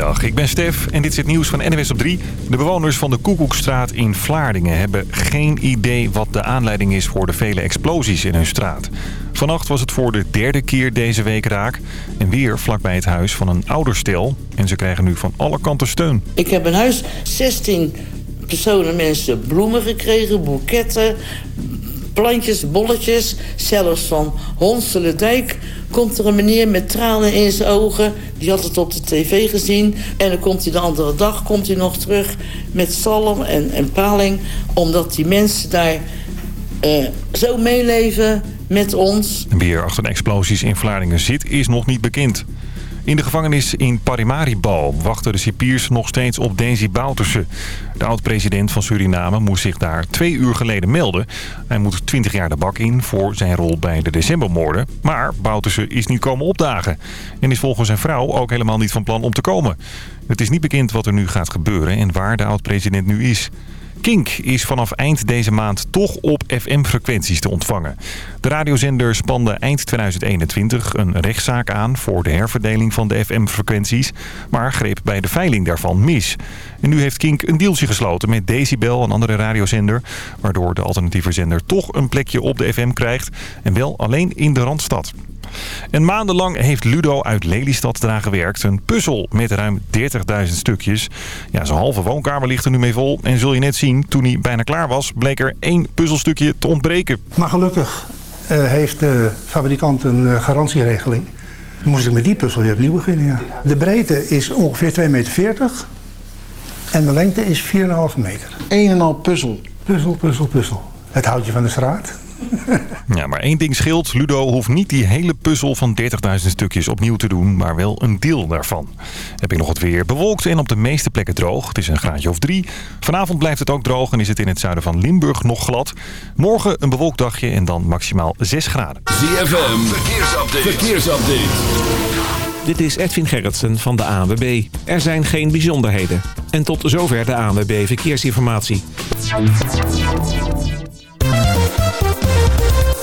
Goedemiddag, ik ben Stef en dit is het nieuws van NWS op 3. De bewoners van de Koekoekstraat in Vlaardingen hebben geen idee wat de aanleiding is voor de vele explosies in hun straat. Vannacht was het voor de derde keer deze week raak. En weer vlakbij het huis van een ouderstel. En ze krijgen nu van alle kanten steun. Ik heb een huis, 16 personen mensen bloemen gekregen, boeketten, plantjes, bolletjes. Zelfs van Honselendijk komt er een meneer met tranen in zijn ogen. Die had het op de tv gezien. En dan komt hij de andere dag komt hij nog terug met zalm en, en paling. Omdat die mensen daar eh, zo meeleven met ons. Wie er achter de explosies in Vlaardingen zit, is nog niet bekend. In de gevangenis in Parimaribo wachten de cipiers nog steeds op Daisy Bouterse. De oud-president van Suriname moest zich daar twee uur geleden melden. Hij moet 20 jaar de bak in voor zijn rol bij de decembermoorden. Maar Bouterse is niet komen opdagen. En is volgens zijn vrouw ook helemaal niet van plan om te komen. Het is niet bekend wat er nu gaat gebeuren en waar de oud-president nu is. Kink is vanaf eind deze maand toch op FM-frequenties te ontvangen. De radiozender spande eind 2021 een rechtszaak aan voor de herverdeling van de FM-frequenties, maar greep bij de veiling daarvan mis. En nu heeft Kink een deeltje gesloten met Decibel, een andere radiozender, waardoor de alternatieve zender toch een plekje op de FM krijgt en wel alleen in de Randstad. En maandenlang heeft Ludo uit Lelystad eraan gewerkt. Een puzzel met ruim 30.000 stukjes. Ja, zijn halve woonkamer ligt er nu mee vol. En zul je net zien, toen hij bijna klaar was, bleek er één puzzelstukje te ontbreken. Maar gelukkig uh, heeft de fabrikant een uh, garantieregeling. Dan moest ik met die puzzel weer opnieuw beginnen, ja. De breedte is ongeveer 2,40 meter. En de lengte is 4,5 meter. Een en al puzzel. Puzzel, puzzel, puzzel. Het houtje van de straat. Ja, maar één ding scheelt. Ludo hoeft niet die hele puzzel van 30.000 stukjes opnieuw te doen, maar wel een deel daarvan. Heb ik nog het weer bewolkt en op de meeste plekken droog. Het is een graadje of drie. Vanavond blijft het ook droog en is het in het zuiden van Limburg nog glad. Morgen een bewolkt dagje en dan maximaal 6 graden. ZFM, verkeersupdate. verkeersupdate. Dit is Edwin Gerritsen van de ANWB. Er zijn geen bijzonderheden. En tot zover de ANWB Verkeersinformatie.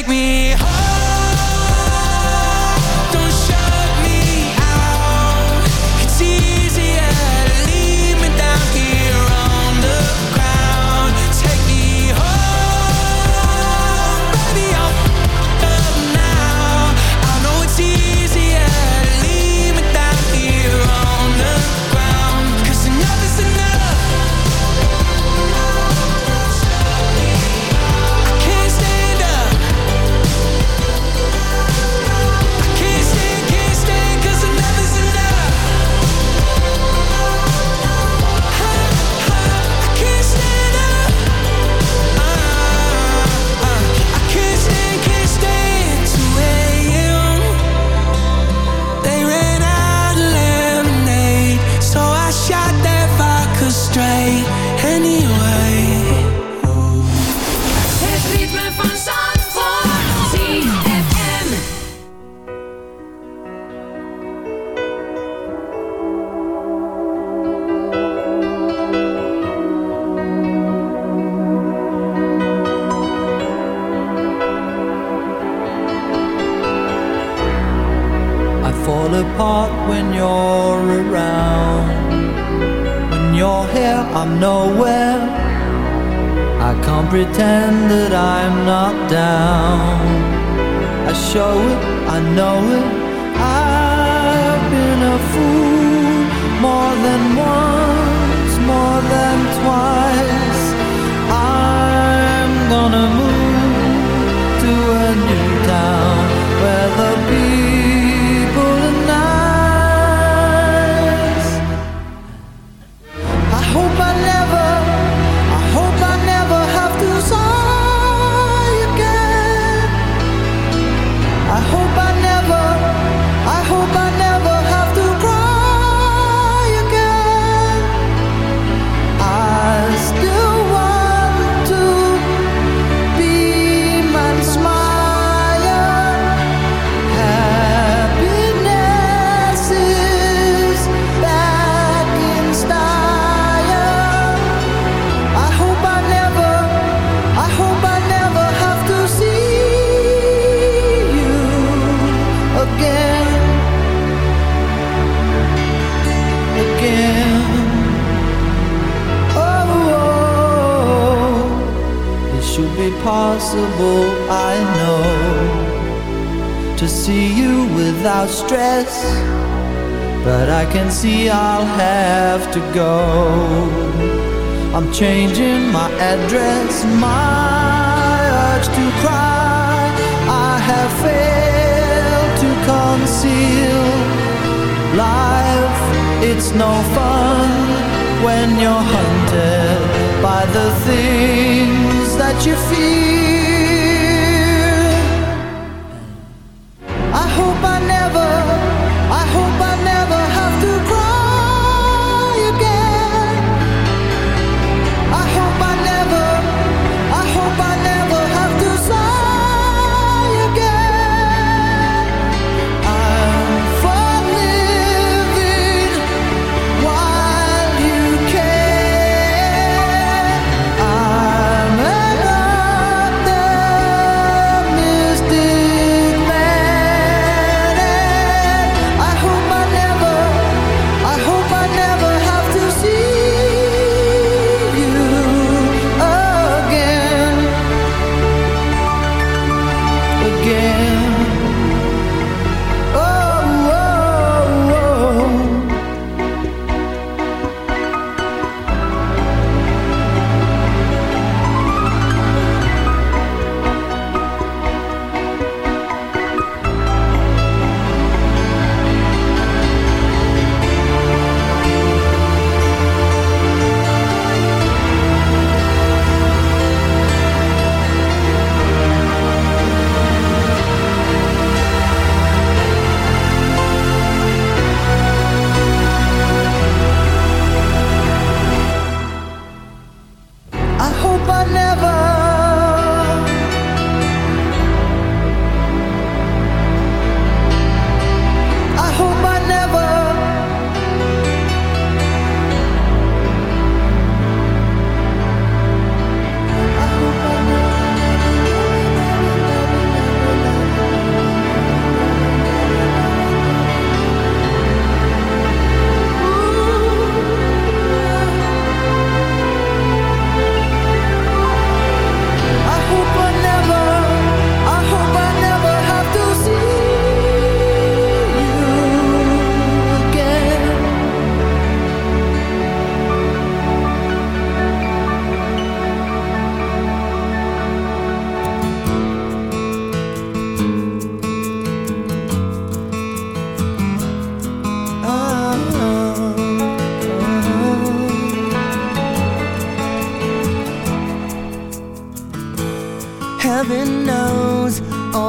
take me home. to go. I'm changing my address, my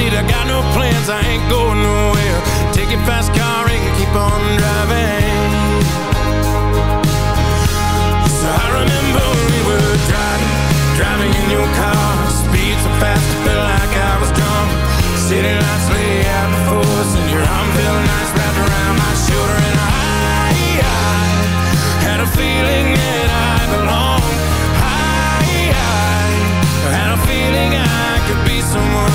it I got no plans, I ain't going nowhere. Take your fast car and keep on driving. So I remember we were driving Driving in your car. Speed so fast I felt like I was drunk. City lights lay out before us And your arm felt nice wrapped around my shoulder. And I, I had a feeling that I belonged. I had a feeling I could Be someone,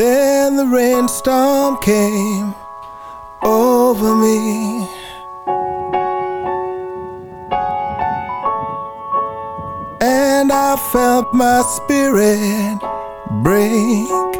Then the rainstorm came over me. And I felt my spirit break.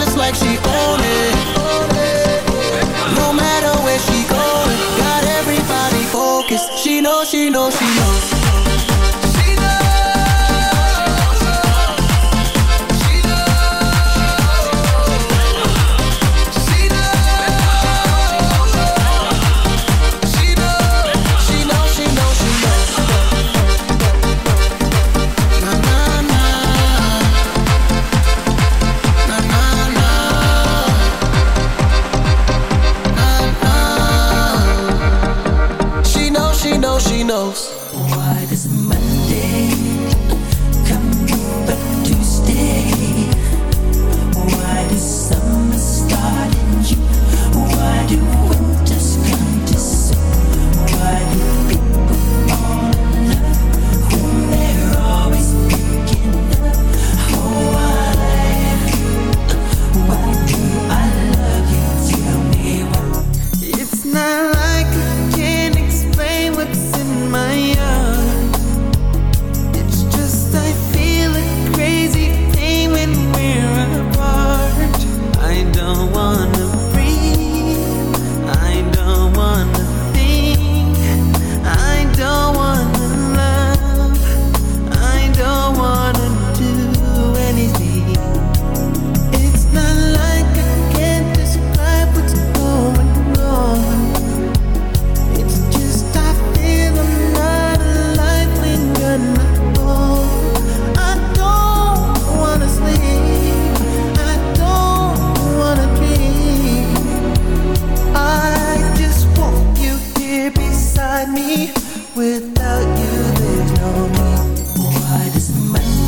Just like she own Without you, there's no me. Why does Monday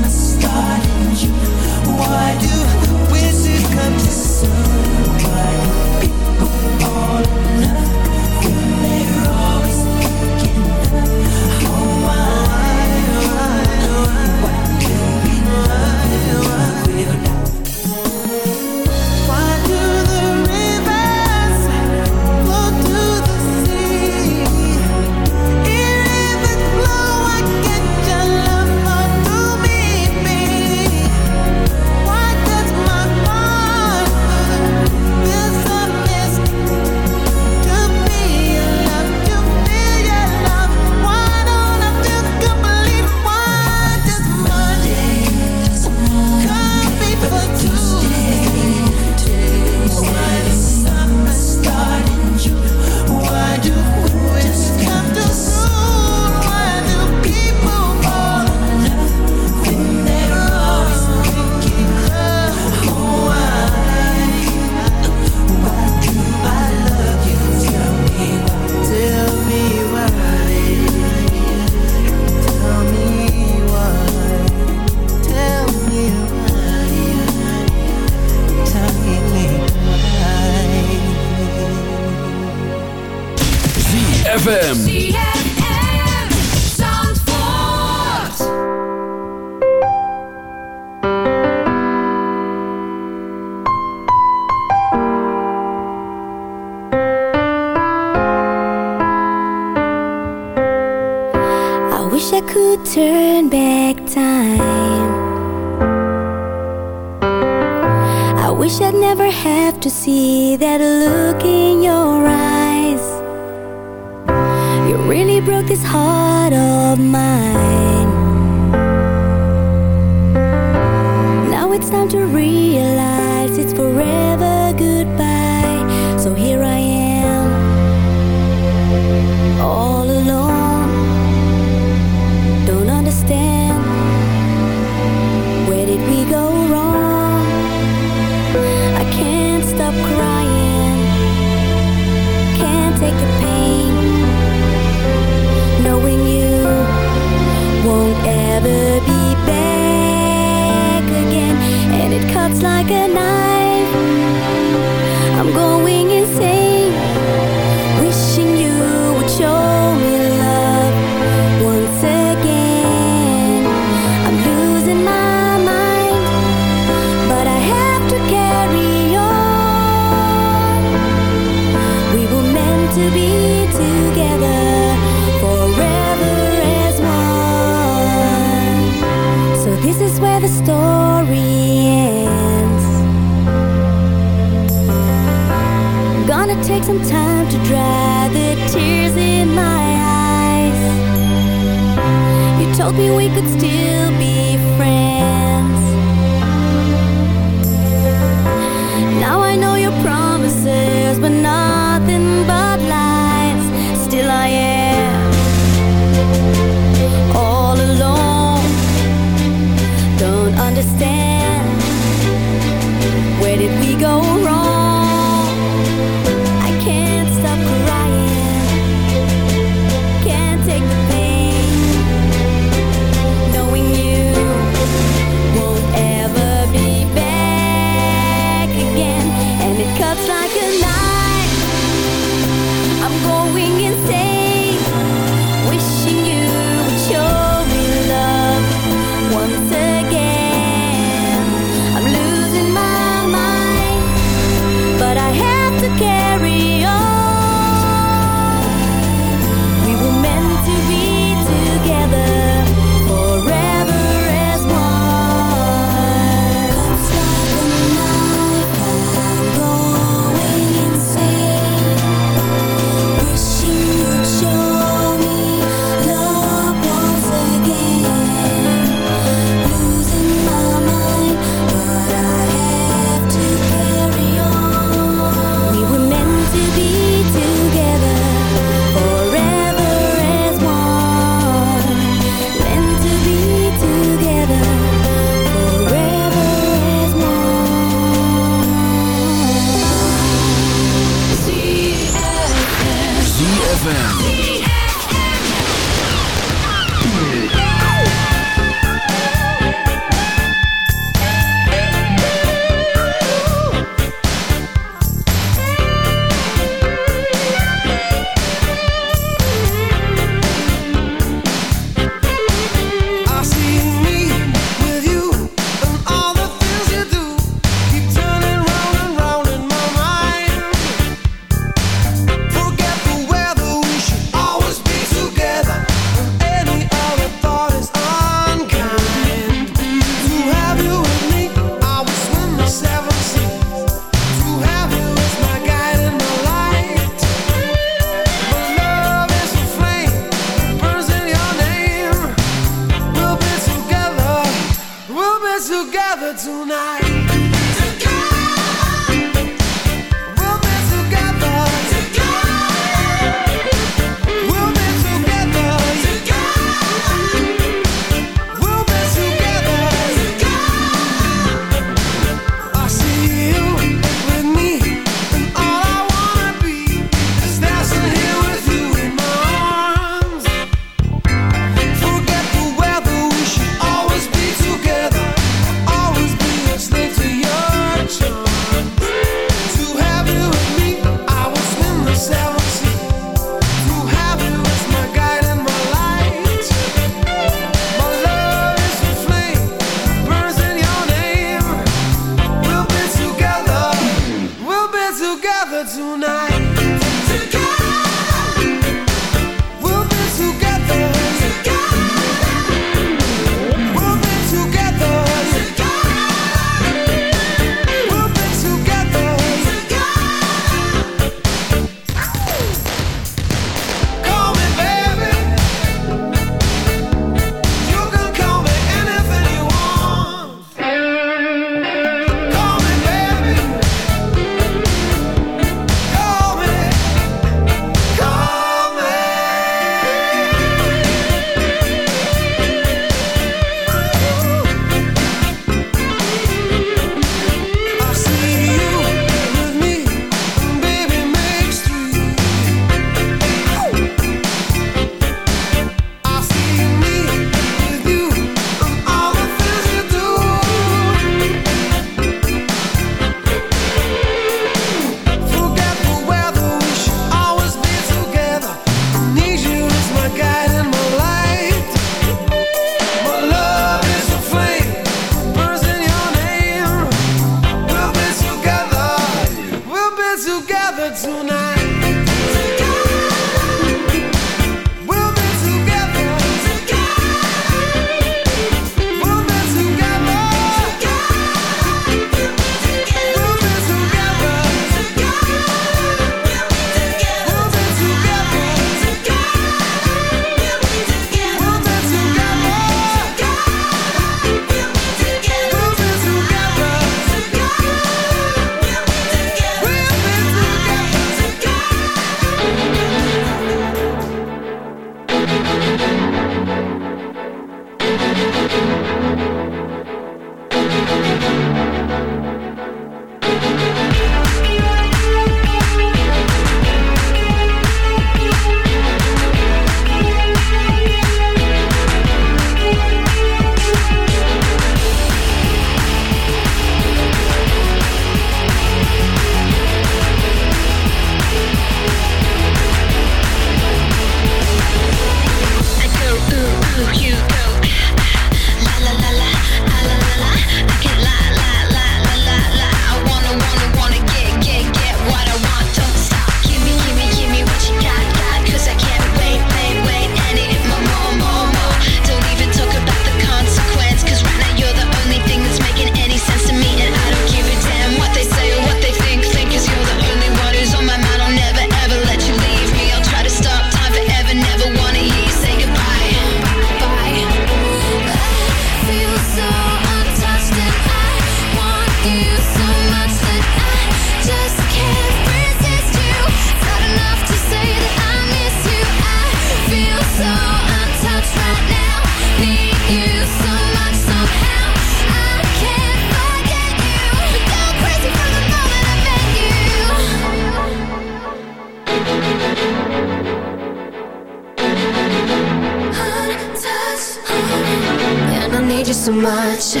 disso matcha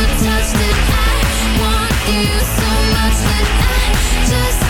untouched and I want you so much that I just